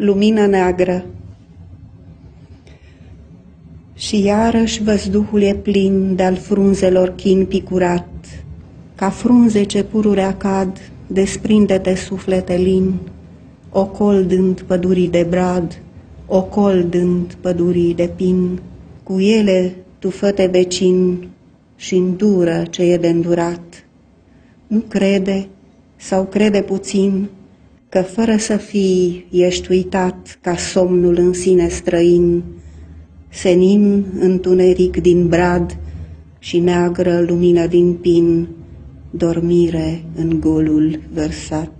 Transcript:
lumină neagră. Și iarăși văzduhul e plin de-al frunzelor chin picurat, ca frunze ce pururea cad, desprinde-te suflete lin, ocoldând pădurii de brad, ocoldând pădurii de pin, cu ele tu fă-te vecin și îndură ce e de îndurat. Nu crede sau crede puțin că fără să fii ești uitat ca somnul în sine străin, senin întuneric din brad și neagră lumină din pin, dormire în golul vărsat.